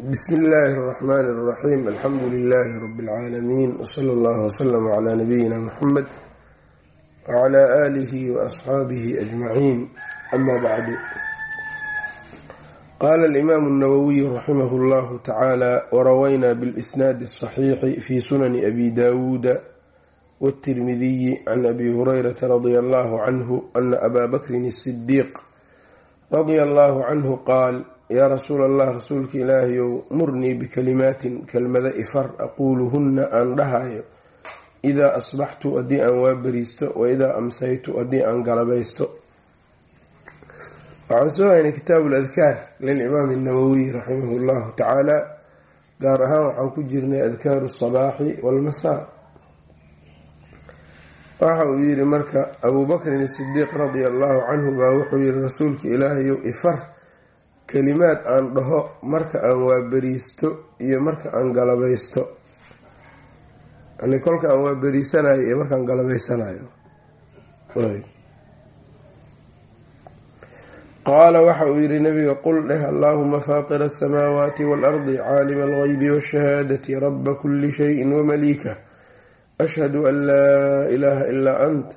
bsmi illaahi اraxmaani اraxiim alxamdu lilaahi rabi اlcaalamiin wsala allah wslama cla nabiyina muxamed wcla aalihi waasxaabihi ajmaciin ama bacdu qaala alimaamu اnawowiyu raximah اllahu tacaala warawayna biاlisnaadi الصaxiixi fi sunani abi dawuuda wاtirmidiyi can abi hurayrata radia allahu canhu ana aba bakrin الsidiiq radia allahu canhu qaal yaa rasuul allah rasuulka ilaahayow murnii bikalimaatin kelmada ifar aquuluhunna aan dhahayo idaa asbaxtu haddii aan waaberiisto wa idaa amsaytu haddii aan galabaysto. Waxaan soo haynay kitaabu ladkaar lilimaami nawowiy raximahu llahu tacaala. Gaar ahaan waxaan ku jirnay adkaaru sabaaxi walmasaa waxa uu yidhi marka abuu bakrin sidiiq radia allahu canhu baa wuxuu yihi rasuulka ilaahayow ifar kelimaad aan dhaho marka aan waaberiisto iyo marka aan galabaysto. Yani kolka aan waaberiisanayo iyo markaan galabaysanayo qaala waxa uu yihi nabiga qul dheh allaahuma faatira asamaawaati waalardi caalima algeybi waashahaadati raba kuli shayin wamaliikah ashhadu an laa ilaaha ilaa ant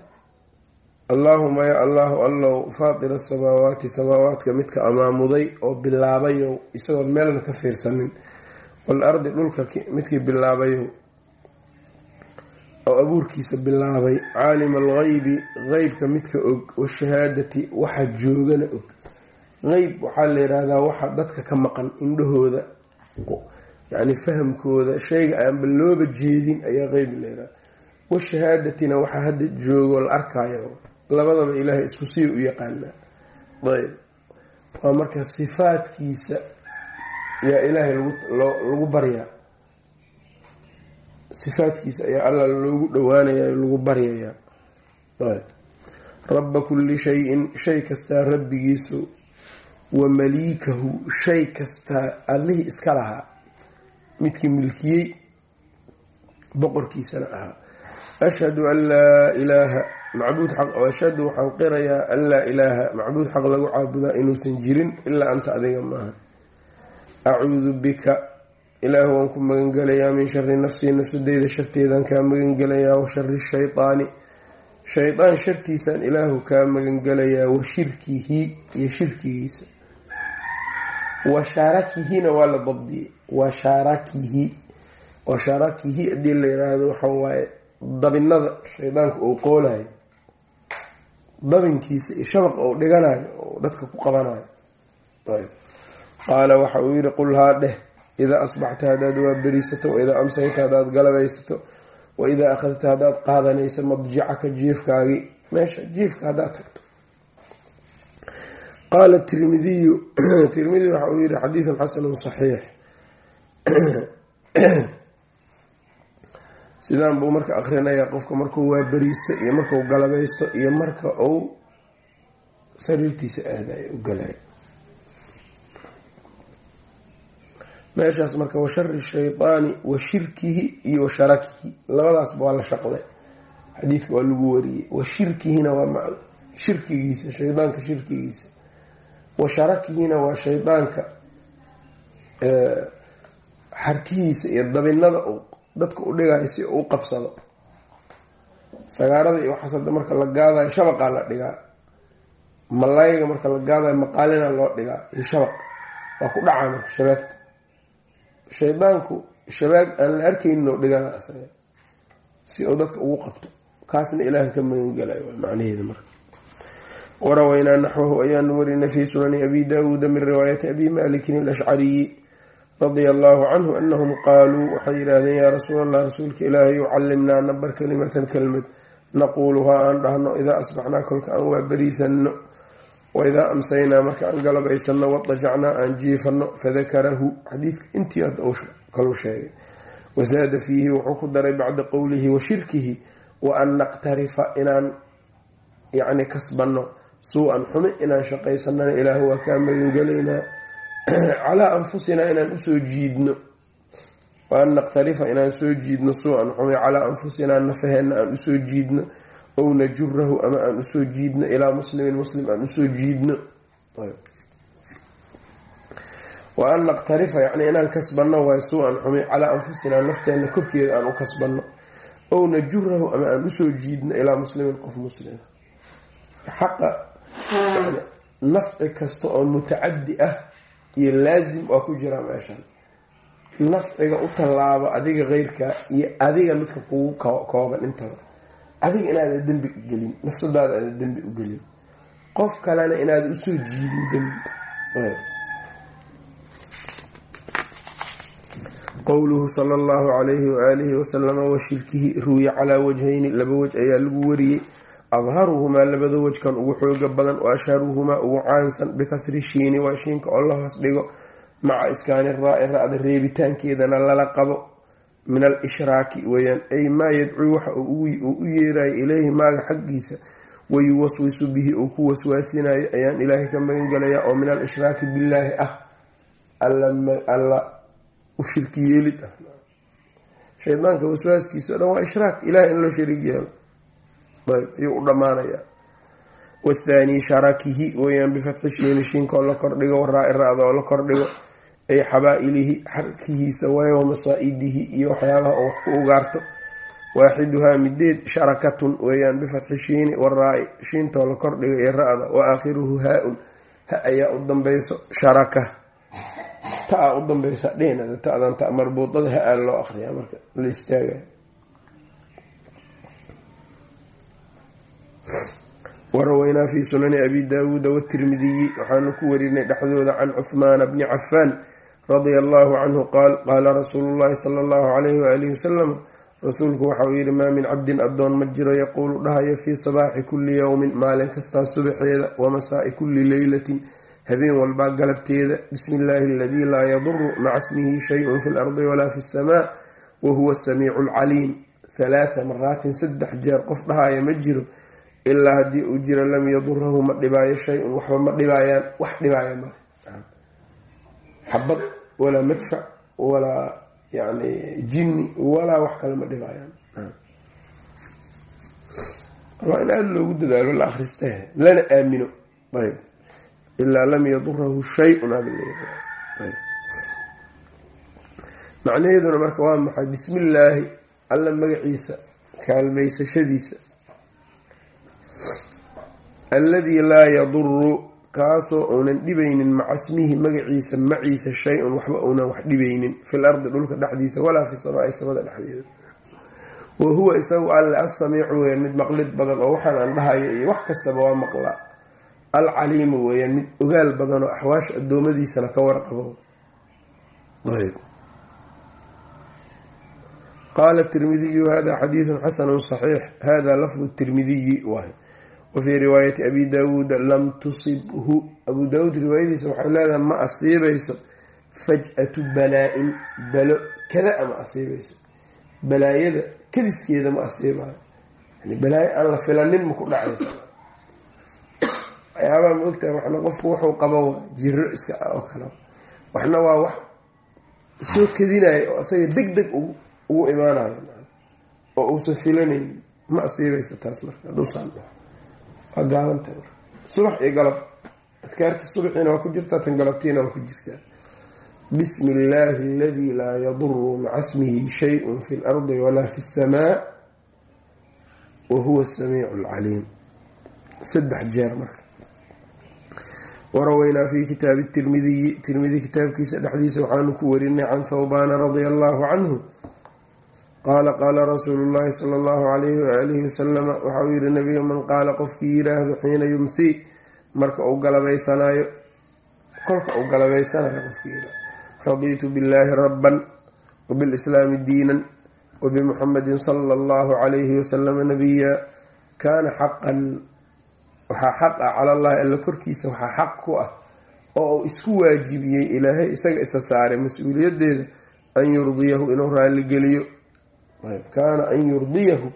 allaahuma ya allahu allow faatira asamaawaati samaawaadka midka amaamuday oo bilaabayow isagoon meelna ka fiirsanin. Waalardi dhulka midkii bilaabayow oo abuurkiisa bilaabay caalima algeybi qeybka midka og washahaadati waxa joogana og. Qeyb waxaa la yidhaahdaa waxa dadka ka maqan indhahooda yacni fahamkooda shayga aanba looba jeedin ayaa qeyb la yidhahda washahaadatina waxaa hadda joogo la arkayo labadaba ilaahay isku sii u yaqaanaa. Ayb. Waa marka sifaadkiisa yaa ilaahay lagu baryaa. Sifaadkiisa ayaa alla loogu dhowaanaya lagu baryayaa. Ayb. Rabba kulli shayin shay kastaa rabbigiisu wa maliikahu shay kastaa allihii iska lahaa. Midkii milkiyey boqorkiisana ahaa. Ashhadu an laa ilaaha macbuud xaq oo ashhadu waxaan qirayaa an laa ilaaha macbuud xaq lagu caabudaa inuusan jirin ilaa anta adiga maaha. Acuudu bika ilaahu waan ku magangelayaa min shari nafsii nafsadeyda sharteedaan kaa magangelayaa wa shari shaydaani shaydaan shartiisaan ilaahu kaa magangelayaa wa shirkihi iyo shirkigiisa. Wa sharakihina waa la dabdiyey wa sharakihi wa sharakihi haddii la yiraahdo waxa waaye dabinada shaydaanka uu qoolayo dabinkiisa iyo shabaqa uu dhiganayo oo dadka ku qabanayo qaala waxa uu yihi qul haa dheh idaa asbaxta haddaad waaberiisato waidaa amsayta haddaad galabaysato waidaa akhadta haddaad qaadanayso madjicaka jiifkaagii meesha jiifka haddaad tagto. Qaala tirmidiyu tirmidi waxa uu yihi xadiidun xasanun saxiix sidaan buu marka akrinayaa qofka markuu waaberiisto iyo markuu galabaysto iyo marka uu sariirtiisa aadayo u galayo meeshaas marka wa shari shaydaani wa shirkihi iyo wa sharakihi. Labadaasba waa la shaqday. Xadiidka waa lagu wariyey. Wa waa shirkigiisa shaydaanka shirkigiisa. Wa waa shaydaanka xarkihiisa iyo dabinada dadka u dhigayo si u qabsado. Sagaarada iyo waxaas hadda marka la gaadayo shabaqaa la dhigaa. Malayga marka la gaadayo maqaalina loo dhigaa iyo shabaq waa ku dhacaa marka shabaagta shaydaanku shabaag aan la arkaynin oo dhigana asaga si uu dadka ugu qabto. Kaasna ilaahan ka magangelayo waa macnaheeda marka. Warawaynaa naxwahu ayaanu warinay fii sunani abi daawuuda min riwaayati abi malikin alashcariyi radia allahu canhu anahum qaaluu waxay yidhaahdeen yaa rasuul allah rasuulka ilaahay ucalimnaa nabar kalimatan kelmad. Naquuluhaa aan dhahno idaa asbaxnaa kolka aan waaberiisanno waidaa amsaynaa marka aan galabaysanno wadajacnaa aan jiifanno fadakarahu. Xadiidka intii hadda uu kalu sheegay. Wasaada fiihi wuxuu ku daray bacda qowlihi wa shirkihi wa an naqtarifa inaan yacni kasbanno suu-an xumi inaan shaqaysanana ilaahu waa kaa magangelaynaa calaa anfusinaa inaan u soo jiidno. Wa an naqtarifa inaan soo jiidno suu-an xumi calaa anfusinaa nafaheenna aan u soo jiidno. Ow najurahu ama aan u soo jiidno ilaa muslimin muslim aan u soo jiidno. Wa an naqtarifa yacni inaan kasbanno waay suu-an xumi calaa anfusinaa nafteenna korkeeda aan u kasbanno. Ow najurahu ama aan u soo jiidno ilaa muslimin qof muslima xaqa nafci kasta oo mutacadi ah iyo laasim waa ku jiraa meeshan. Nafciga u tallaaba adiga keyrkaa iyo adiga midka kugu kooban intaba. Adiga inaada dembi gelin nafsadaada aada dembi u gelin. Qof kalena inaada u soo jiidin dembi. Qowluhu sala allahu calayhi waaalihi wasalama wa shirkihi calaa wajhayni laba wej ayaa lagu wariyey adharuhumaa labada wejkan ugu xooga badan wa ashharuhumaa ugu caansan bikasri shiini waa shiinka oo la hoos dhigo maca iskaani raa-i ra-da reebitaankeedana lala qabo min al ishraaki weeyaan ay maa yadcuu waxa uu u yeerayo ileyhi maaga xaggiisa wayuwaswisu bihi uu ku waswaasinayo ayaan ilaahay ka magan galayaa oo min al ishraaki billaahi ah alla u shirki yeelid ah shaydaanka waswaaskiisa o dhan waa ishraak ilahay in loo shariig yeelo ayuu u dhammaanayaa wathaani sharakihi weeyaan bifatxi shiini shiinka oo la kordhigo waraa-i ra-da oo la kordhigo ay xabaa-ilihi xarkihiisa waay wa masaa-idihi iyo waxyaabaha oo wax ku ugaarto. Waaxiduhaa mideed sharakatun weeyaan bifatxi shiini waraa-i shiintoo la kordhigo iyo ra-da wa aakhiruhu haa-un ha ayaa u dambayso sharaka. Ta-a u dambaysa dhinada ta-dan ta marbuudada ha-aa loo akriyaa marka la istaagaya waraweynaa fi sunani abi daawuuda watirmidiyi waxaanu ku warinay dhexdooda can cuhmaana bni cafaan radia allahu canhu qaal qaala rasuulu llahi sala allahu calayhi waalihi wasalam rasuulku waxauu yihi maa min cabdin addoon ma jiro yaquulu dhahayo fii sabaaxi kulli yowmin maalin kastaa subaxeeda wa masaa'i kulli leylatin habeen walbaa galabteeda bismi illaahi aladii laa yaduru maca smihi shayun fi lardi walaa fi lsamaa wa huwa alcaliim halaatha maraatin saddex jeer qof dhahaya ma jiro ilaa haddii uu jiro lam yadurahu ma dhibaayo shay-un waxba ma dhibaayaan wax dhibaaya ma xabad walaa madfac walaa yani jinni walaa wax kale ma dhibaayaan. Waa in aada loogu dadaalo la akrista lana aamino. Ayb ilaa lam yadurahu shay-un macnaheeduna marka waa maxay? Bismi illaahi alla magaciisa kaalmaysashadiisa alladii laa yaduru kaasoo uunan dhibaynin maca smihi magaciisa maciisa shay-un waxba uunan wax dhibaynin fil ardi dhulka dhexdiisa walaa fi samaai samada dhexdeeda. Wa huwa isagu alle assamiicu weeyaan mid maqlid badan oo waxaan aan dhahayo iyo wax kastaba waa maqlaa alcaliimu weeyaan mid ogaal badan oo axwaasha addoommadiisana ka warqabo qaala tirmidiyu hada xadiidun xasanu saxiix hada lafdu tirmidiyi waay wafii riwaayati abi daawuuda lam tusibhu abuu daawuud riwaayadiisa waxay leedahay ma asiibayso faj-atu balaa-in balo kada ma asiibayso balaayada kadiskeeda ma asiibayo yani balaayo aan la filanin ma ku dhacayso waxyaabaa ma ogtahay waxna qofku wuxuu qabo waa jiro iska ah oo kale waxna waa wax soo kadinayo oo isaga deg deg ugu imaanayo oo uusan filanaynin ma asiibayso taas marka haduusaan waa gaabanta subax iyo galab. Adkaarta subaxiina waa ku jirtaa tan galabtiina waa ku jirtaa bismi illaahi aladii laa yaduru maca smihi shayun fi lardi walaa fi lsamaa wa huwa asamiicu alcaliim saddex jeer marka. Waraweynaa fi kitaabi tirmidiyi tirmidi kitaabkiisa dhexdiisa waxaanu ku warinay can thawbaana radia allahu canhu qaala qaala rasuulu llaahi sala allahu calayhi waaalihi wasalama waxa uu yihi nabiga man qaala qofkii yiraahdo xiina yumsii marka uu galabaysanayo kolka uu galabaysanayo qofkii radiitu billaahi rabban wabilslaami diinan wabimuxamadin sala allahu calayhi wasalama nabiya kaana xaqan waxaa xaq ah cala allahi alla korkiisa waxaa xaq ku ah oo uu isku waajibiyey ilaahay isaga isa saaray mas'uuliyadeeda an yurdiyahu inuu raalligeliyo kaana an yurdiyahu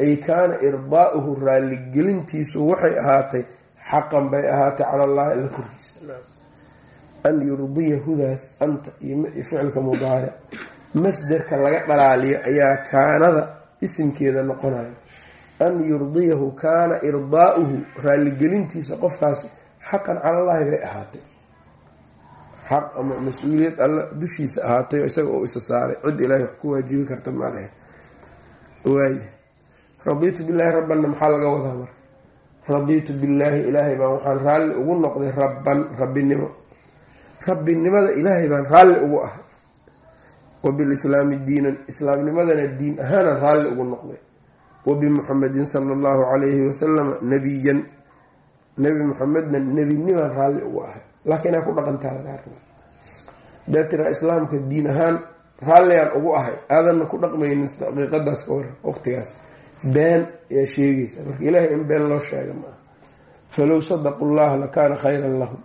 ay kaana irdaa'uhu raalligelintiisu waxay ahaatay xaqan bay ahaatay cala allahi alla korkiisa. An yurdiyahudaas anta iyo ficilka mudaaric masderka laga dhalaaliyo ayaa kaanada isimkeeda noqonayo an yurdiyahu kaana irdaa'uhu raalligelintiisa qofkaasi xaqan cala allahi bay ahaatay. Xaq ama mas'uuliyad alla dushiisa ahaatay isaga oo isa saaray. Cid ilaahay wax ku waajibi karta malehe waaya radiitu billaahi rabbanna maxaa laga wadaa marka radiitu billaahi ilaahay baan waxaan raalli ugu noqday rabban rabbinimo. Rabbinimada ilaahay baan raalli ugu ahay. Wa bilislaami diinan islaamnimadana diin ahaanaan raalli ugu noqday. Wa bimuxamedin sala allahu calayhi wasalama nebiyan nebi muxamedna nebinimaan raalli ugu ahay. Laakiin aa ku dhaqantaa lagaa raba haddaad tiraa islaamka diin ahaan raalligaan ugu ahay. Aadanna ku dhaqmaynin daqiiqadaas ka waran waqtigaas. Been ayaa sheegaysa. Marka ilaahay in been loo sheega maaha falow sadaqu llaha lakaana khayran lahum.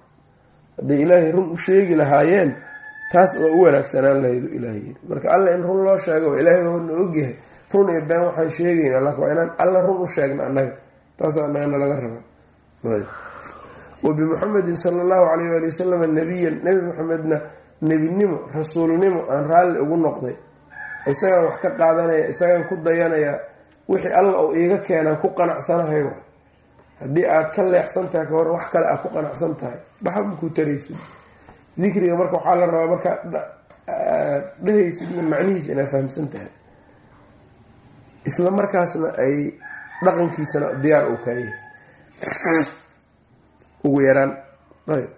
Hadday ilaahay run u sheegi lahaayeen taas waa u wanaagsanaan lahaydu ilahay yiri marka alla in run loo sheego oo ilaahay hoorna ogyahay run iyo been waxaan sheegaynaa laakin waa inaan alla run u sheegna annaga. Taasa annagana laga raba wa bimuxamedin sala allahu calayh waali wasalam nebiyan nebi maxamedna nebinimo rasuulnimo aan raalli ugu noqday. Isagaan wax ka qaadanaya isagaan ku dayanaya wixii alla uu iiga keenaan ku qanacsanahay wa haddii aad ka leexsan tahay kahor wax kale aad ku qanacsan tahay. Baxba makuu taraysid. Dikriga marka waxaa la rabaa markaa dhehaysidna macnihiisa inaad fahamsan tahay. Isla markaasna ay dhaqankiisana diyaar uu kaayahay ugu yaraan ayb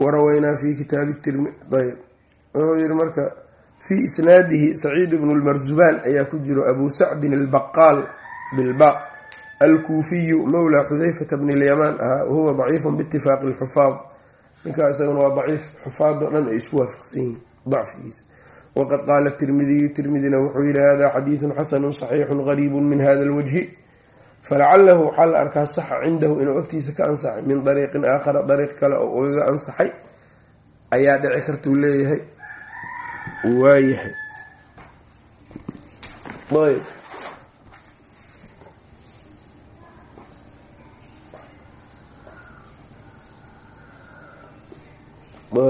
waraweynaa fi kitaabi tirmi ayb. Wuxuu yihi marka fii isnaadihi saciid bnu lmarzubaan ayaa ku jiro abu sacdin albaqaal bilba. Alkuufiyu mawla xudayfata bni lyamaan ahaa wahuwa daciifun biitifaaqi lxufaad ninkaa isaguna waa daciif. Xufaadoo dhan ay isku waafaqsan yihiin dacfigiisa. Waqad qaala tirmidiyu tirmidina wuxuu yihi hada xadiidun xasanu saxiixun gariibu min hada lwajhi falacalahu waxaa la arkaa saxa cindahu inuu agtiisa ka ansaxay min dariiqin aakhara dariiq kale oo ugaga ansaxay ayaa dhici kartuu leeyahay waayahay ayb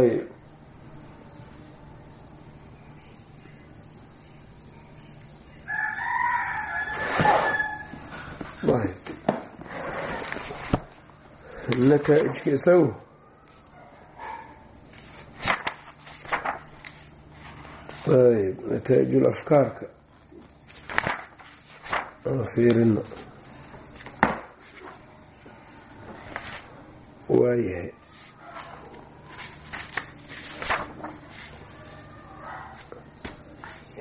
ayb nataaijka isagu ayb nataaijul afkaarka aan fiirino waayahay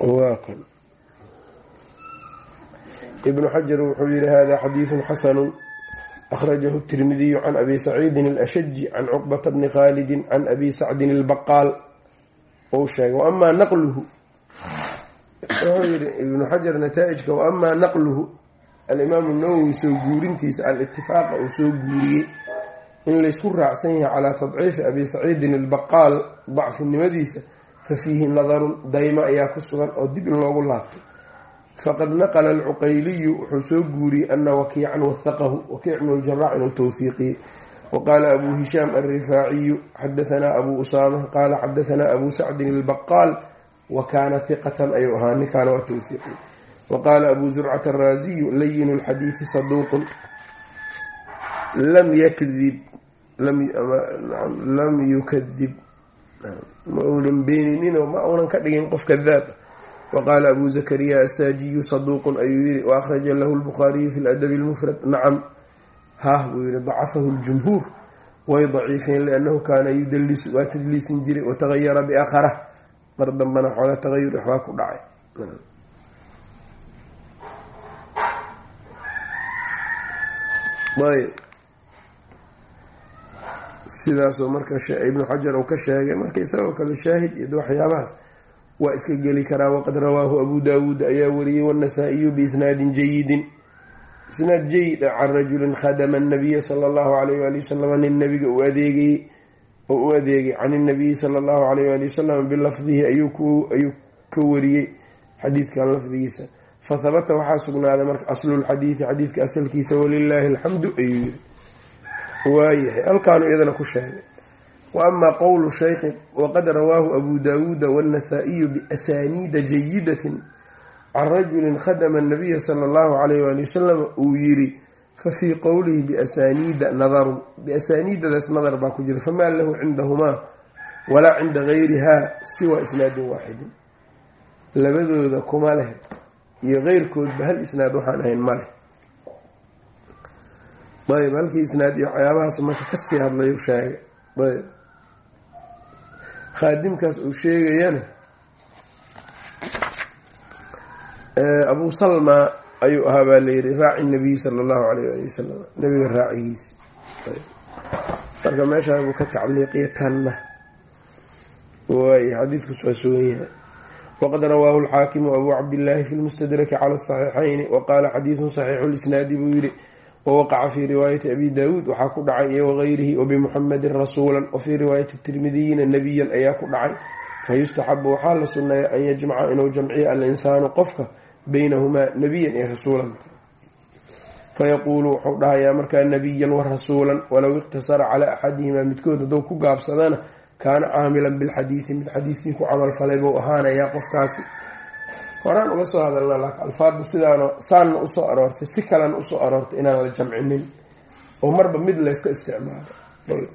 waaqan ibnu xajar wuxuu yihi hada xadiidu xasanu akhrajahu tirmidiyu can abi saciidin alashaji can cuqbata bni khaalidin can abi sacdin albaqaal ou sheegay waamaa naqluhu wuxuu yihi ibnu xajar nataaijka waamaa naqluhu alimaamu nawowi soo guurintiisa al-itifaaqa uu soo guuriyey in laysku raacsan yahay calaa tadciifi abi saciidin albaqaal dacfinimadiisa fa fiihi nadarun daymo ayaa ku sugan oo dib in loogu laabto faqad naqla alcuqayliyu wuxuu soo guuriyey ana wakiican wahaqahu wakiic bnu ljarax inuu towfiiqiyey waqaala abuu hishaam alrifaaciyu xadahanaa abuu usaama qaala xadahanaa abuu sacdin albaqaal wa kaana hiqatan ayuu ahaa ninkaana waa towfiiqiy waqaala abuu zurcata araasiyu layinu lxadiidi saduuqun lam yakdib lam yukadib ma uunan beeninino ma uunan ka dhigin qof kadaab waqaala abu zakariya asaajiyu saduuqun ayuu yihi waakhraja lahu lbukhaariyu fi ladabi lmufrad nacam hah buu yihi dacafahu ljumhuur way daciifeen liannahu kaana yudalisu waa tadliisin jiray watagayara biakhara mar dambana xooga tagayur waxbaa ku dhacay ayb sidaasoo marka ibnu xajar uu ka sheegay marka isagoo kale shaahid iyo waxyaabahaas waa iska geli karaa waqad rawaahu abu daawuud ayaa wariyey wanasaa-iyu biisnaadin jayidin isnaad jayid a can rajulin khadama anabiya sala allahu alayh waali wasalam nin nabiga u adeegayey oo u adeegay can inabiyi sala allahu alayh waali wasalam bilafdihi ayuu ka wariyey xadiidkan lafdigiisa. Fahabata waxaa sugnaaday marka aslulxadiidi xadiidka asalkiisa walilaahi alxamdu ayuu yiri waayahay halkaanu iyadana ku sheegay wa amaa qowlu shaykhi waqad rawaahu abu daawuuda waannasaa'iyu biasaniida jayidatin can rajulin khadama anabiya sala allahu calayh waali wasalam uu yiri fa fii qowlihi biasaniida nadarun biasaniidadaas nadar baa ku jira famaa lahu cindahumaa walaa cinda gayrihaa siwa isnaadin waaxidin labadooda kuma leh iyo keyrkoodba hal isnaad waxaan ahayn ma leh. Ayb halkii isnaad iyo waxyaabahaas marka ka sii khaadimkaas uu sheegayana abu salma ayuu ahaa baa layidhi raaci nabiy sala allahu alayh ali wasalam nabiga raacigiisi. Marka meeshaa buu ka tacliiqiya tanna waay xadiidkus waa sugan yahay. Waqad rawaahu alxaakimu abu cabdillaahi fi lmustadraki cala asaxiixayni waqaala xadiidun saxiixu lisnaadi buu yidhi wawaqaca fii riwaayati abi daawuud waxaa ku dhacay iyo wagayrihi wabimuxamedin rasuulan wafii riwaayati tirmidiyiina nebiyan ayaa ku dhacay. Fayustaxabu waxaa la sunneeya an yajmaca inuu jamciyo alinsaanu qofka baynahumaa nebiyan iyo rasuulan. Fayaquulu wuxuu dhahayaa markaa nebiyan wa rasuulan walow iqtasara calaa axadihimaa midkood hadduu ku gaabsadana kaana caamilan bilxadiidi mid xadiidkii ku camalfalay buu ahaanayaa qofkaasi horaan uga soo hadalna laakin alfaadda sidaano saanna u soo aroortay si kalena u soo aroortay inaan la jamcinin oo marba mid layska isticmaalo.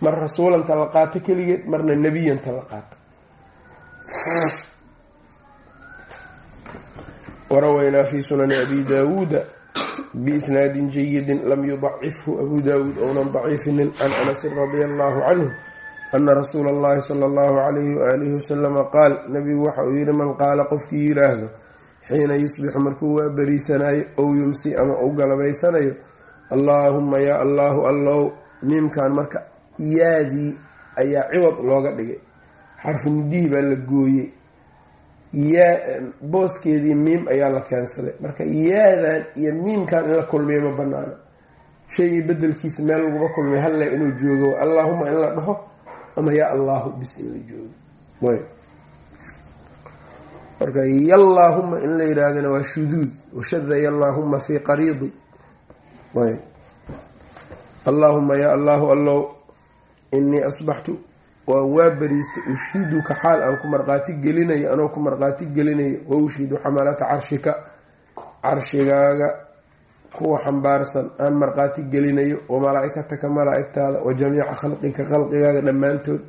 Mar rasuulanta la qaato keligeed marna nebiyanta la qaato warawaynaa fi sunani abi daawuuda biisnaadin jayidin lam yudacifhu abu daawuud ounan daciifinin can anasin radia allahu canhu ana rasuula allahi sala allahu calayhi waaalihi wasalama qaal nabigu waxa uu yihi man qaala qofkii yiraahdo xiina yusbixu markuu waa beriisanayo ow yumsi ama u galabaysanayo allaahuma yaa allaahu allow miimkan marka yaadii ayaa ciwad looga dhigay. Xarfu nidihii baa la gooyey. Yaa booskeedii miim ayaa la keensaday. Marka yaadan iyo miimkan in la kulmiyo ma banaana shaygii bedelkiisa meel laguma kulmiyo halle inuu joogo allaahuma in la dhaho ama yaa allaahu bis in la joogo. Ayb marka yallaahuma in la yidhaahdana waa shuduud. Washada yallaahuma fii qariidi. Ayb allaahuma yaa allaahu allow inii asbaxtu. Waa waa beriistay ushiiduka xaal aan ku marqaati gelinayo anoo ku marqaati gelinayo wa ushiidu xamalata carshika. Carshigaaga kuwa xambaarsan aan marqaati gelinayo wa malaa-ikataka malaa-igtaada wa jamiica khalqika khalqigaaga dhammaantood.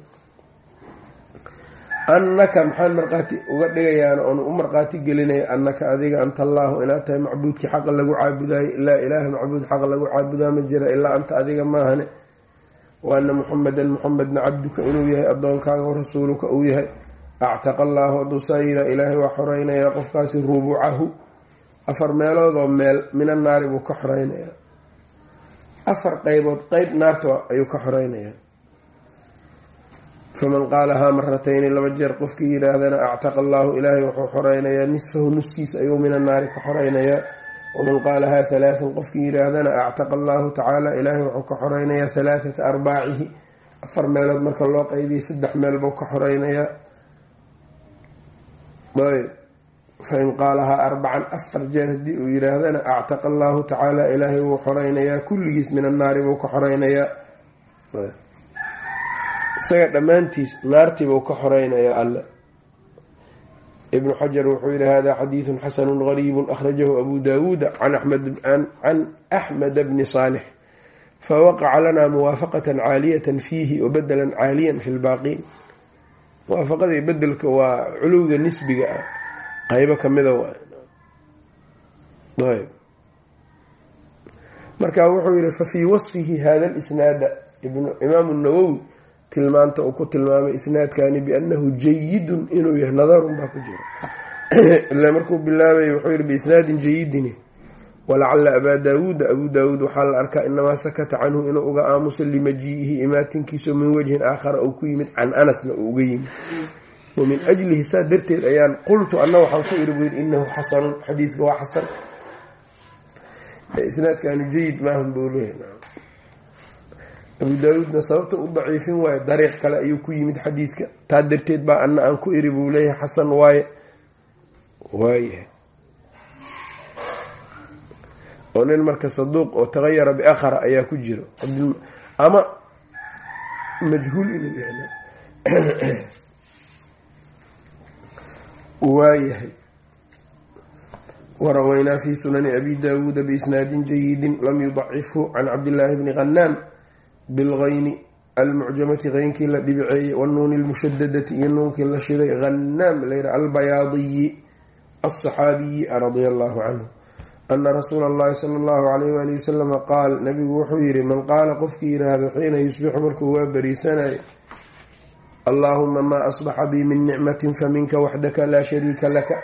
Annaka maxaan marqaati uga dhigayaana oon u marqaati gelinayo annaka adiga anta allaahu inaad tahay macbuudkii xaqa lagu caabudaayo ilaa ilaaha macbuud xaqa lagu caabudaa ma jira ilaa anta adiga maahane wa ana muxamedan muxamedna cabduka inuu yahay addoonkaaga rasuuluka uu yahay. Actaqa allaahu aduusayira ilaahay waa xoreynayaa qofkaasi rubucahu afar meeloodoo meel mina naari buu ka xoreynayaa afar qeybood qeyb naarta ayuu ka xoreynayaa faman qaalahaa maratayni laba jeer qofkii yidhaahdana actaqa allaahu ilaahay wuxuu xoreynayaa nisfahu nuskiis ayuu mina naari ka xoreynayaa waman qaalahaa halaathan qofkii yidhaahdana actaqa allaahu tacaala ilaahay wuxuu ka xoreynayaa halaathata arbaacihi. Afar meelood marka loo qeybiyay saddex meel buu ka xoreynayaa ayb fain qaalahaa arbacan afar jeer haddii uu yidhaahdana actaqa allaahu tacaala ilaahay wuu xoreynayaa kulligiis min annaari buu ka xoreynayaa isaga dhammaantiis naartiibuu ka xoreynayaa alle ibnu xajar wuxuu yihi hada xadiidun xasanu gariibu akhrajahu abu daawuuda can axmeda bni saalix fawaqaca lanaa muwaafaqatan caaliyatan fiihi wabadelan caaliyan fi lbaaqiin muwaafaqadii bedelka waa culuwga nisbiga ah qeybo kamida waa ayb. Marka wuxuu yihi fafii wasfihi hada lisnaada imaamu nawowi tilmaanta uu ku tilmaamay isnaadkani biannahu jayidun inuu yahay nadarun baa ku jira. Ila markuu bilaabay wuxuu yihi biisnaadin jayidin walacala abaa daawuuda abuu daawuud waxaa la arkaa inamaa sakata canhu inuu uga aamusa limajii'ihi imaatinkiiso min wajhin aakhara uu ku yimid can anasna uu uga yimid wa min ajlihi saa darteed ayaan qultu anna waxaan ku iri buu yidhi inahu xasanun xadiidka waa xasan. Isnaadkani jayid maahan buu leeyahay. Abu daawuudna sababta u daciifin waayo dariiq kale ayuu ku yimid xadiidka taa darteed baa anna aan ku iri buu leeyahay xasan waaye. Waayahay oo nin marka saduuq oo tagayara biakhara ayaa ku jiro. Ama majhuul inuu waayahay warawaynaa fi sunani abi daawuuda biisnaadin jayidin lam yudacifhu can cabdillaahi bni qanaam bilgayni almucjamati qeynkii la dhibiceeyey wanuuni lmushadadati iyo nuunkii la shiday hanaam layra albayaadiyi alsaxaabiyi radia allahu canhu ana rasuula allahi sala allahu alayh waali wasalama qaal nabigu wuxuu yihi man qaala qofkii yiraahdo xiina yusbixu markuu waa bariisanayo allaahuma maa asbaxa bii min nicmatin faminka waxdaka laa shariika laka.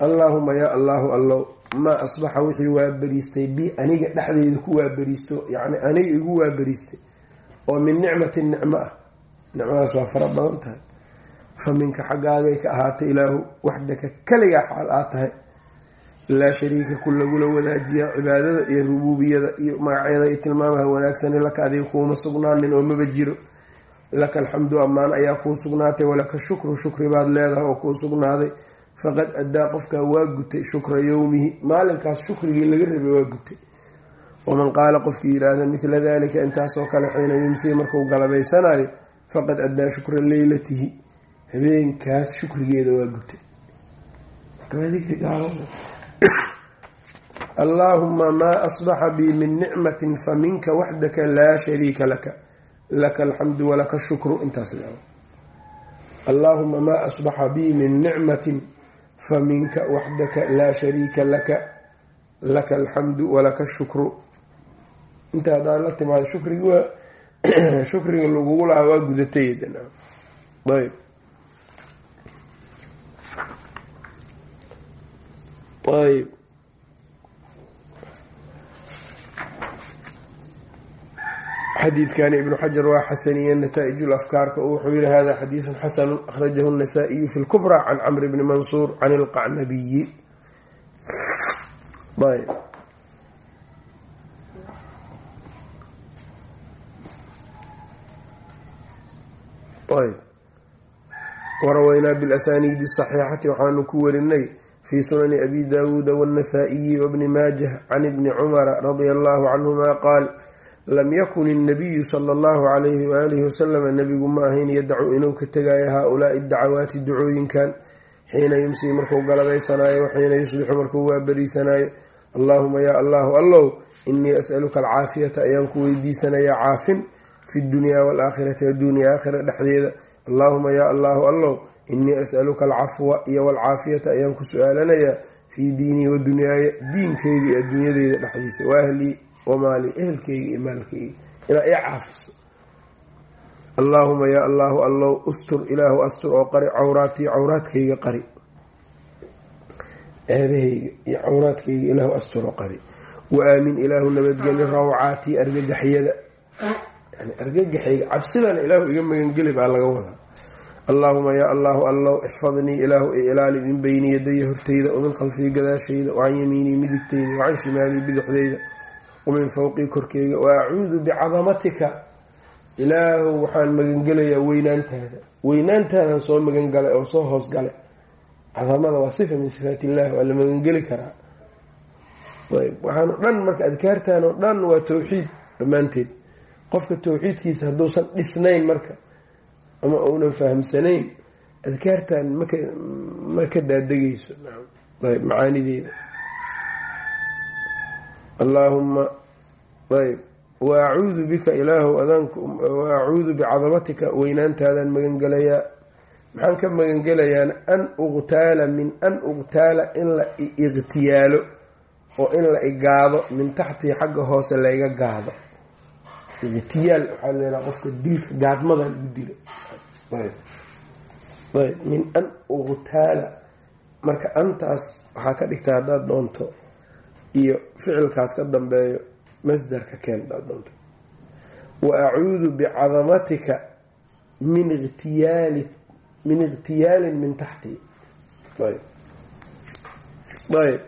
Allaahuma yaa allaahu allow maa asbaxa wixii waa bariistay bi aniga dhexdeeda ku waabariisto yacni aniga igu waabariistay oo min nicmatin nicmo ah. Nicmadaas waa fara badan tahay. Fa minka xaggaagay ka ahaatay ilaahu waxdaka kaligaa xaal aad tahay. Laa shariika ku lagula wadaajiya cibaadada iyo rubuubiyada iyo magacyada iyo tilmaamaha wanaagsani laka adiga kuuma sugnaanin oo maba jiro laka alxamdu ammaan ayaa kuu sugnaatay walaka shukru shukri baad leedahay oo kuu sugnaaday faqad addaa qofkaa waa gutay shukra yowmihi maalinkaas shukrigii laga rabay waa gutay waman qaala qofkii yidhaahda midla dalika intaasoo kale xiina yumsii markuu galabaysanayo faqad addaa shukra leylatihi habeenkaas shukrigeeda waa gutay allaahuma maa asbaxa bii min nicmatin fa minka waxdaka laa shariika laka laka alxamdu walaka shukru intaas allaahuma maa asbaxa bii min nicmatin fa minka waxdaka laa shariika laka laka alxamdu walaka shukru inta haddaad la timaado shukrigi waa shukriga lagugu lahaa waa gudatay ayb ayb xadiidkani ibnu xajar waa xasaniye nataa-ij lafkaarka wuxuu yihi hada xadiidu xasanu akhrajahu الnasaa-iyu fi lkubra can camr bni mansuur can ilqacnabiyi ayb ayb warawaynaa bilasaniidi saxiixati waxaanu ku warinay fi sunani abi daawuuda wاnnasaa-iyi wabni maajah can ibni cumara radia allahu canhuma qaal lam yakun innabiyu sala allahu calayhi waalihi wasalama nebigu ma ahayn yadacu inuu ka tegayo haa-ulaai dacawaati ducooyinkan xiina yumsii markuu galabaysanaayo waxiina yusbixu markuu waabariisanaayo allaahuma yaa allahu allow inii as'aluka alcaafiyata ayaan ku weydiisanayaa caafin fi dunyaa waalaakhirati adduuniya aakhira dhexdeeda. Allaahuma yaa allahu allow inii as'aluka alcafwa iyo walcaafiyata ayaan ku su'aalanayaa fii diinii wa dunyaaya diinkayga iyo adduunyadeyda dhexdiisa. Waahlii wamaali ehelkayga iyo maalkayga inaa ii caafiso allaahuma yaa allaahu allow ustur ilaahu astur oo qari cawraatii cawraadkayga qari ceebahayga iyo cawraadkayga ilaahu astur oo qari wa aamin ilaahu nabadgeli rawcaatii argagaxyada yani argagaxayga cabsidana ilaahu iga magangeli baa laga wadaa allaahuma yaa allaahu allow ixfadnii ilaahu i ilaali min beyni yadaya hortayda wamin khalfii gadaashayda wacan yamiinii midigtayda wacan shimaalii wamin fowqii korkeyga wa acuudu bicadamatika. Ilaahu waxaan magangelayaa weynaantaada. Weynaantaadan soo magangalay oo soo hoosgalay cadamada waa sifa min sifaat illahi waa la magangeli karaa. Ayb waxaan dhan marka adkaartan oo dhan waa towxiid dhammaanteed. Qofka towxiidkiisa hadduusan dhisnayn marka ama uunan fahamsanayn adkaartan maka ma ka daadegayso ayb macaanideeda. Allaahuma ayb. Wa acuudu bika ilaahu wa acuudu bicadamatika weynaantaadan magangelayaa maxaan ka magangelayaan an uqtaala min an uqtaala in la iqtiyaalo oo in la igaado min taxtii xagga hoose layga gaado iqtiyaal waxaa leedaha qofka dilka gaadmada lagu dilo. Ayb. Min an uqtaala marka antaas waxaa ka dhigtaa haddaad doonto iyo ficilkaas ka dambeeyo masdarka keen doonto wa acuudu bicadamatika min ikhtiyaali min ikhtiyaalin min taxti. Ayb. Ayb.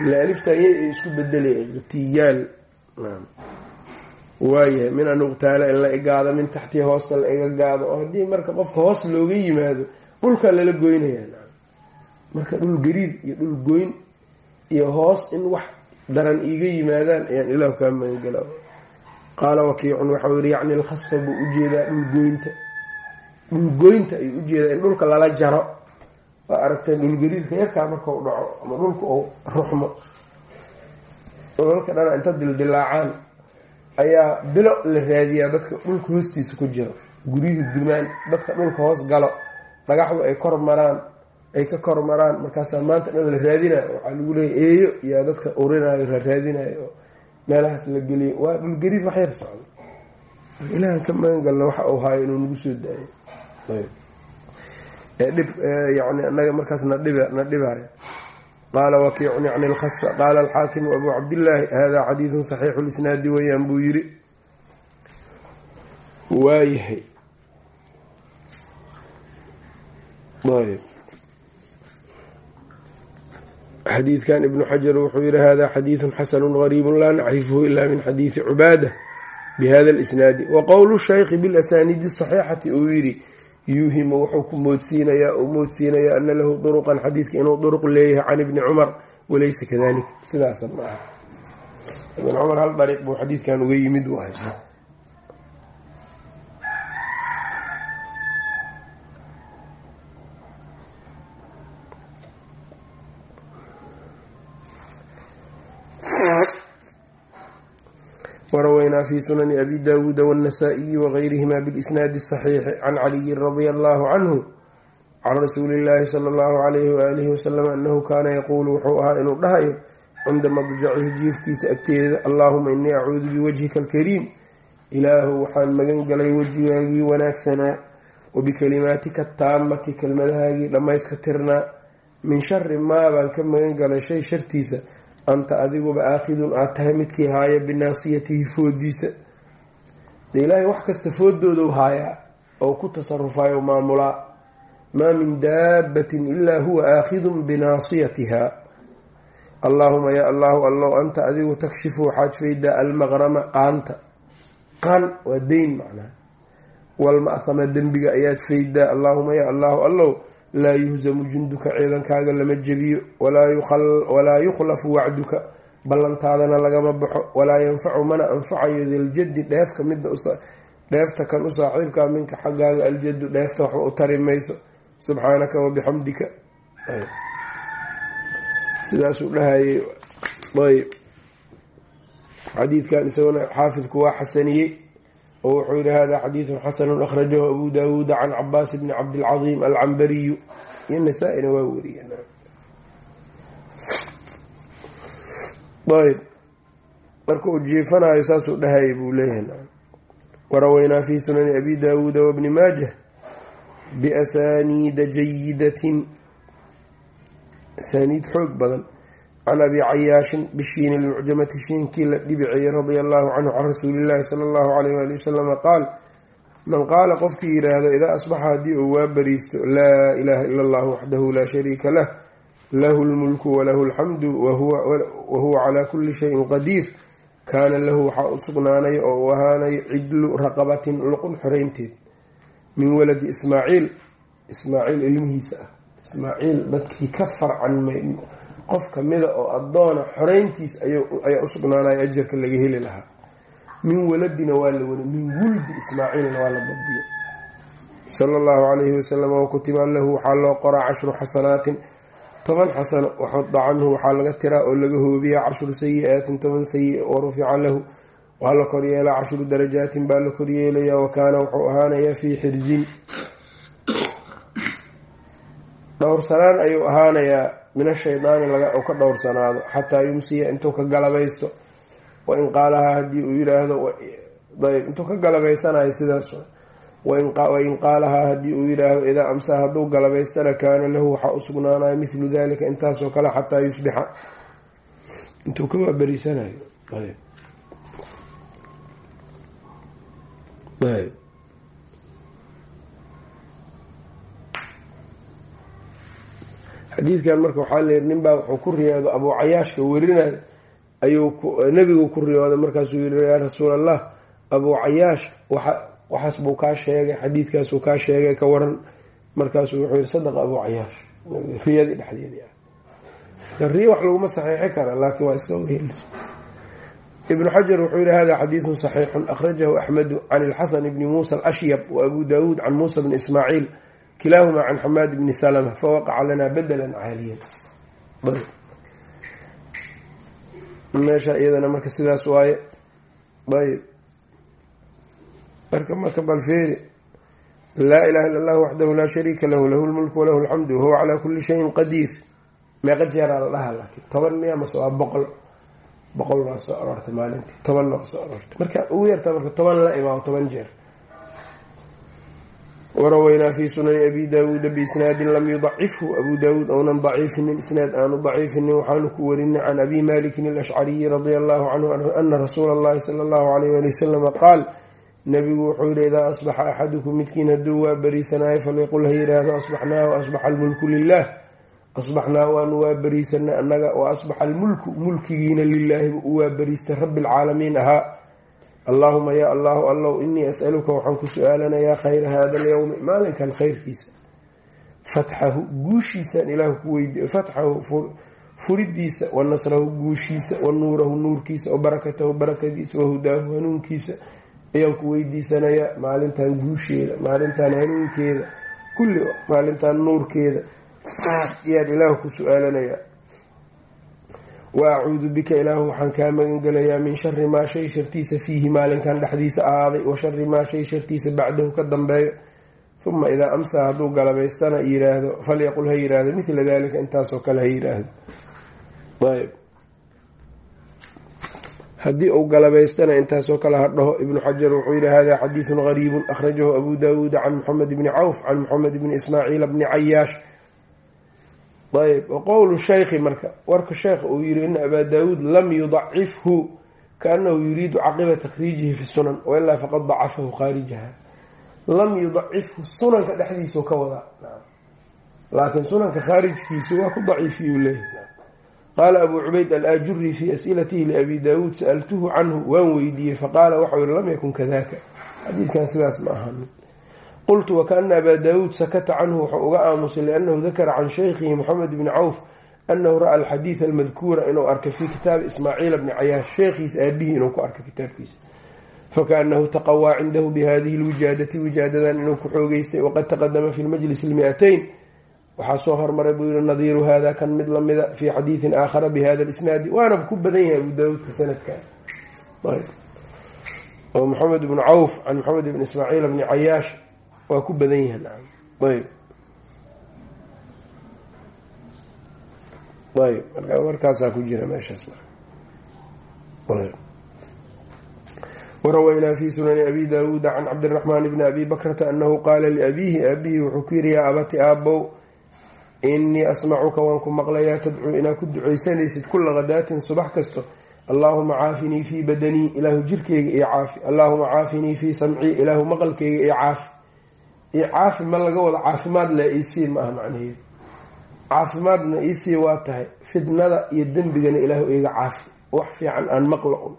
Ila aliftan ya isku bedelaya ikhtiyaal waayahay min an uqtaala in la igaado min taxtii hoosta la iga gaado oo haddii marka qofka hoos looga yimaado dhulkaa lala goynaya marka dhul gariir iyo dhul goyn iyo hoos in wax daran iiga yimaadaan ayaan ilaahu kaa magangela qaala wakiicun waxau yihi yacni alkhasfa buu u jeedaa dhulgoynta. Dhulgoynta ayuu u jeedaa in dhulka lala jaro. Waa aragteen dhulgariirka yarkaa markau dhaco ama dhulka uu ruxmo. Dhulalka dhana inta dildilaacaan. Ayaa bilo la raadiyaa dadka dhulka hoostiisa ku jiro. Guryuhu dumaan dadka dhulka hoos galo. Dhagaxdu ay kor maraan ay ka kor maraan. Markaasaa maanta dhan la raadinayo waxaa lagu leeya eeyo yaa dadka urinayo la raadinayo oo meelahaas la geliyo waa dhulgariir wax yar socdo. Ilahan ka magangalna waxa uu haayo inuu nagu soo daayo. Dhib yani anaga markaas nadhib na dhibayo qaala wakiicun yacni lkhasfa qaala alxaakimu abu cabdillaahi hada xadiidun saxiixu lisnaadi weyaan buu yiri waayahay xadiidkan ibnu xajar wuxuu yihi hada xadiidun xasanu gariibu laa nacrifhu ila min xadiidi cubaada bihada alisnaadi. Wa qowlu shaykhi bilasaniidi saxiixati uu yidhi yuuhimu wuxuu ku moodsiinayaa uu moodsiinayaa ana lahu duruqan xadiidka inuu duruq leeyahay can ibni cumar walaysa kadalik sidaasa ma aha. Ibn cumar hal dariiq buu xadiidkan uga yimid u ahay waraweynaa fi sunani abi daawuuda wاnasaa'iyi wagayrihima bilisnaadi asaxiixi can caliyin radia allahu canhu can rasuuli illaahi sala allahu alayhi waalihi wasalam anahu kaana yaquulu wuxuu ahaa inuu dhahayo cinda madjacihi jiifkiisa agteeda allaahuma inii acuudu biwajhika alkariim ilaahu waxaan magan galay wejigaagii wanaagsanaa wabikalimaatika ataamati kelmadahaagii dhammayska tirnaa min shari maa baan ka magan galay shay shartiisa anta adiguba aakidun aad tahay midkii haaya binaasiyatihi foodiisa. De ilaahay wax kasta foodoodu haayaa oo ku tasarufayo maamulaa maa min daabatin ilaa huwa aakhidun binaasiyatiha. Allaahuma yaa allahu allow anta adigu takshifu waxaad faydaa almaqrama qaanta. Qaan waa deyn macnaha walma'hama dembiga ayaad faydaa allaahuma yaa allahu. allow laa yuhzamu junduka ciidankaaga lama jebiyo walaa yukhlafu wacduka ballantaadana lagama baxo walaa yanfacu mana anfacayo diljaddi dheefka midda dheefta kan u saaxiibkaa minka xaggaaga aljaddu dheefta waxba u tari mayso. Subxaanaka wabixamdika sidaasuu dhahayay ayb. Xadiidkan isaguna xaafidku waa xasaniyey oo wuxuu yihi hada xadiidun xasanu akhrajahu abu daawuuda can cabaas bni cabdilcadiim alcambariyu iyo nasaa-ina waa weriyeen ayb marka uu jiifanayo saasuu dhahayay buu leeyahay. Waraweynaa fi sunani abi daawuuda wabni maajah biasaniida jayidatin asaaniid xoog badan can abi cayaashin bishiin ilmucjamati shiinkii la dhibiciyey radia allahu canhu can rasuuli llahi sala allahu alayh waali wasalama qaal man qaala qofkii yidhaahdo idaa asbaxa haddii uu waa bariisto laa ilaaha ila allah waxdahu laa shariika lah lahu lmulku walahu alxamdu wahuwa calaa kulli shayin qadiir kaana lahu waxaa u sugnaanaya oo uu ahaanayo cidlu raqabatin luqun xoreynteed min waladi ismaaciil ismaaciil ilmihiisa ah ismaaciil dadkii ka farcanmay qof kamida oo addoona xoreyntiis ayaa usugnaanaya ajarka laga heli lahaa. Min waladina waa la weli min wuldi ismaaciilna waa la badiyay sala allahu calayhi wasalam wakutiba lahu waxaa loo qoraa cashru xasanaatin. Toban xasano waxuda canhu waxaa laga tiraa oo laga hoobiyaa cashru sayi-aatin toban sayi warufica lahu. Waa la koryeelaa cashru darajaatin baa la koryeelayaa wa kaana wuxuu ahaanayaa fii xirzin dhowrsanaan ayuu ahaanayaa min ashaydaani u ka dhowrsanaado xataa yumsiya intuu ka galabaysto. Wain qaalahaa haddii uu yiraahdo ayb intuu ka galabaysanayo sidaas. Wain qaalahaa haddii uu yiraahdo idaa amsaa hadduu galabaystana kaana lahu waxaa usugnaanaya mithlu dalika intaasoo kale xataa yusbixa. Intuu ka waaberiisanayo xadiidkan marka waxaa leeyihi ninbaa wuxuu ku riyoodo abuu cayaashka werinayo ayuu nebigu ku riyooday markaasuu yihi yaa rasuul allah abuu cayaash waxaas buu kaa sheegay xadiidkaasuu kaa sheegay ka waran. Markaasuu wuxuu yihi sadaqa abuu cayaash riyadii dhexdeedii ah. Riyo wax laguma saxiixi kara laakiin waa iska wehel ibnu xajar wuxuu yihi hada xadiidun saxiixun akhrajahu axmedu can ilxasan bni muusa alashyab wa abu daawuud can muusa bni ismaaciil kilaahumaa can xamaad bni salama fawaqaca lanaa bedelan caaliyan. Meesha iyadana marka sidaas waaye ayb marka marka balfeeri laa ilaha illa allahu waxdahu laa shariika lahu lahu lmulku walahu alxamdu wahuwa calaa kuli shayin qadiir. Meeqa jeeraa la dhaha laakiin toban miya mase waa boqol boqol waa soo aroortay maalintii tobanna waa soo aroortay. Marka ugu yartaa marka toban la imaao toban jeer waraweynaa fi sunani abi daawuuda biisnaadin lam yudacifhu abu daawuud ounan daciifinin isnaad aanu daciifinin waxaanu ku warinay can abi malikin alashcariyi radia allahu canhu ana rasuula allahi sala allahu alayh ali wasalama qaal nabigu wuxuu yihi idaa asbaxa axadukum midkiin hadduu waa beriisanaayo falyaqul ha yidhaahdo asbaxnaa wa asbaxa almulku lilah asbaxnaa waanu waa beriisanay annaga wa asbaxa almulku mulkigiina lilaahi u waa beriistay alcaalamiin ahaa allaahuma yaa allahu allow inii as'aluka waxaan ku su'aalanayaa khayra hada alyowmi maalinkan khayrkiisa. Fatxahu guushiisaan ilaahu ku weydiiyo. Fatxahu furidiisa wa nasrahu guushiisa wa nuurahu nuurkiisa wa barakatahu barakadiisa wa hudaahu hanuunkiisa. Ayaan ku weydiisanayaa maalintan guusheeda maalintan hanuunkeeda. Kulli maalintan nuurkeeda. Ayaan ilaahu ku su'aalanayaa wa acuudu bika ilaahu waxaan kaa magangelayaa min shari maa shay shartiisa fiihi maalinkan dhexdiisa ahaaday wa shari maa shay shartiisa bacdahu ka dambeeyo uma idaa amsaa hadduu galabaystana yiraahdo falyaqul ha yiraahdo mila dalika intaasoo kale ha yiraahdo ayb haddii uu galabaystana intaasoo kale ha dhaho ibnu xajar wuxuu yihi hada xadiidun gariibun akhrajahu abu daawuuda can moxamed bni cawf can moxamed bni ismaaciil bni cayaash ayb waqowlu shaykhi marka warka sheekha uu yihi ina abaa daawuud lam yudacifhu kaanahu yuriidu caqiba takhriijihi fi sunan wailaa faqad dacafahu khaarijaha lam yudacifhu sunanka dhexdiisau ka wadaa laakiin sunanka khaarijkiisu waa ku daciifiyuu leeyahy qaala abuu cubayd alaajuri fii asilatihi liabi daawuud sa'altuhu canhu waan weydiiyey faqaala waxau yihi lam yakun kadaka xadiidkan sidaas ma ahanin qultu wakaana abaa daawuud sakata canhu wuxuu uga aamusay liannahu dakara can shaykhihi moxamed bni cawf anahu ra'a alxadiida almadkuura inuu arkay fii kitaabi ismaaciila bni cayaash sheekhiisa aabihii inuu ku arkay kitaabkiisa. Fakaanahu taqawaa cindahu bihadihi lwijaadati wijaadadan inuu ku xoogeystay waqad taqadama fi lmajlis lmi-atayn waxaa soo hormaray buu yihi nadiiru hada kan mid lamida fii xadiidin aakhara bihada lisnaadi waana ku badan yahay abu daawuudka sanadkan. Oo maxamed bnu cawf can maxamed bni ismaaciil bni cayaash waa ku badan yahay ayb. Ayb. Marka warkaasaa ku jira meeshaas waraweynaa fi sunani abi daawuuda can cabdiraxmaan bni abi bakrata anahu qaala liabiihi aabihi wuxuu ku yiri yaa abati aabow inii asmacuka waan ku maqlayaa tadcuu inaad ku ducaysanaysid kula hadaatin subax kasto allaahuma caafinii fii badanii ilaahu jirkeyga iyo caafi allaahuma caafinii fii samcii ilaahu maqalkeyga iyo caafi iyo caafi ma laga wado caafimaad le iisii ma aha macnaheedu. Caafimaadna iisii waa tahay fidnada iyo dembigana ilaahu iga caafi. Wax fiican aan maqlo un.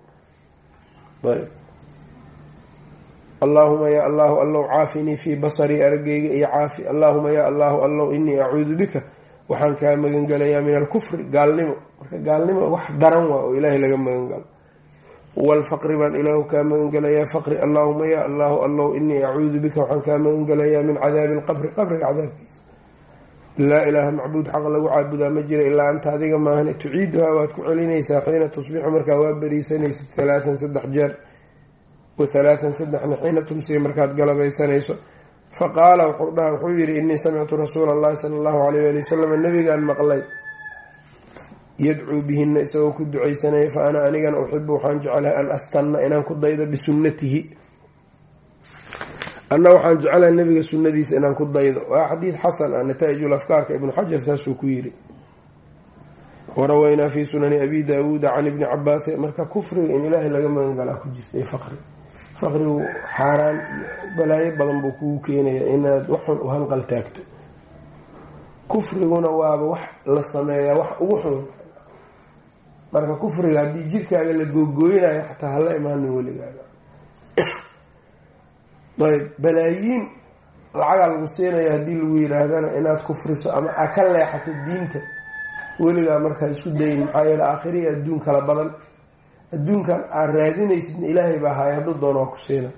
Allaahuma yaa allahu allow caafinii fii basarii arageyga iyo caafi. Allaahuma yaa allahu allow inii acuudu bika. Waxaan kaa magangelayaa min alkufri gaalnimo. Marka gaalnimo wax daran waa oo ilaahay laga magangalo waalfaqri baan ilaahu kaa magangelayaa faqri allaahuma yaa allahu allow inii acuudu bika waxaan kaa magangelayaa min cadaabi alqabri qabriga cadaabkiisa laa ilaaha macbuud xaq lagu caabudaa ma jira ilaa anta adiga maahane tuciiduhaa waad ku celinaysaa xiina tusbixu markaa waa beriisanaysid halaatan saddex jeer wahalaatan saddexna xiina tumsiga markaad galabaysanayso faqaala wuxuu yidhi inii samictu rasuula allahi sala allahu alayh ali wasalam nabigaan maqlay yadcuu bihina isagoo ku ducaysanaya fa ana anigana uxibu waxaan jeclahay an astanna inaan ku daydo bisunnatihi. Anna waxaan jeclahay nabiga sunnadiisa inaan ku daydo. Waa xadiid xasan ah nataa'ijul afkaarka ibnu xajar saasuu ku yidhi. Waraweynaa fii sunani abi daawuuda can ibni cabaas marka kufriga in ilaahay laga magangalaa ku jirtay faqri. Faqrigu xaaraan iyo balaayo badan buu kugu keenaya inaad waxxun u hanqal taagto kufriguna waaba wax la sameeyaa wax ugu xun marka kufriga haddii jirkaaga la googooynayo xataa hala imaanin weligaaga. Ayb balaayiin lacagaa lagu siinaya haddii lagu yidhaahdana inaad kufriso ama a ka leexato diinta weligaa markaa isku dayin. Maxaa yeele aakhiriya adduun kala badan. Adduunkan aad raadinaysidna ilaahay baa haaya hadduu doono waa ku siina.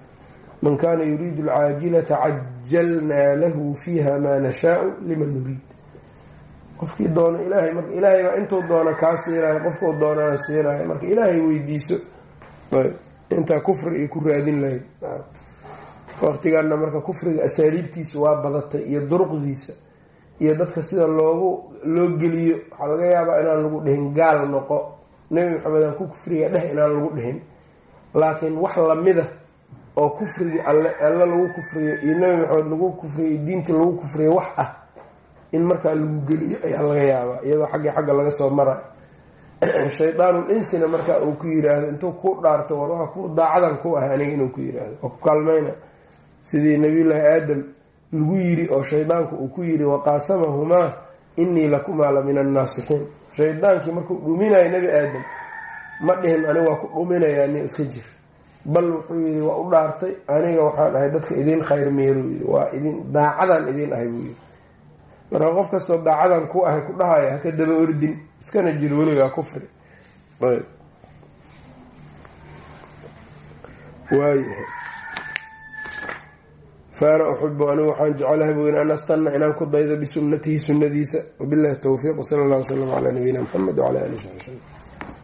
Man kaana yuriidu alcaajilata cajalnaa lahu fiiha maa nashaau liman nuriid qofkii doono ilaahay marka ilaahay baa intuu doono kaa siinayo qofkuu doonana siinayo marka ilaahay weydiiso. Intaa kufri ay ku raadin lahayd. Waqtigaana marka kufriga asaaliibtiisa waa badatay iyo duruqdiisa iyo dadka sida loogu loo geliyo. Waxaa laga yaabaa inaan lagu dhihin gaal noqo. Nebi maxamed aan ku kufriga dheh inaan lagu dhihin. Laakiin wax lamida oo kufrigii alle alle lagu kufriyo iyo nebi maxamed lagu kufriyo iyo diinta lagu kufriyo wax ah in markaa lagu geliyo ayaa laga yaabaa iyadoo xaggii xagga laga soo mara shaydaanul insina markaa uu ku yiraahdo intuu ku dhaarto war ku daacadan ku ah aniga inuu ku yiraahdo waa ku kaalmayna. Sidii nabiyullaahi aadam lagu yiri oo shaydaanku uu ku yiri waqaasamahumaa inii lakumaa la min annaasixiin shaydaankii markuu dhuminayo nebi aadam ma dhihin aniga waa ku dhuminayaa nin iska jir. Bal wuxuu yidhi waa u dhaartay aniga waxaan ahay dadka idiin khayr meeruu yii waa idin daacadan idiin ahay buu yiri marka qof kastoo daacadan ku ahay ku dhahaya haka daba ordin iskana jiro weligaa kufri. Waayahay faana uxibu anigu waxaan jecelahay bu an astana inaan ku daydo bisunnatihi sunnadiisa wabillahi towfiiq wsala allah wslam calaa nabiyina mxamed wcala alihi sabi slm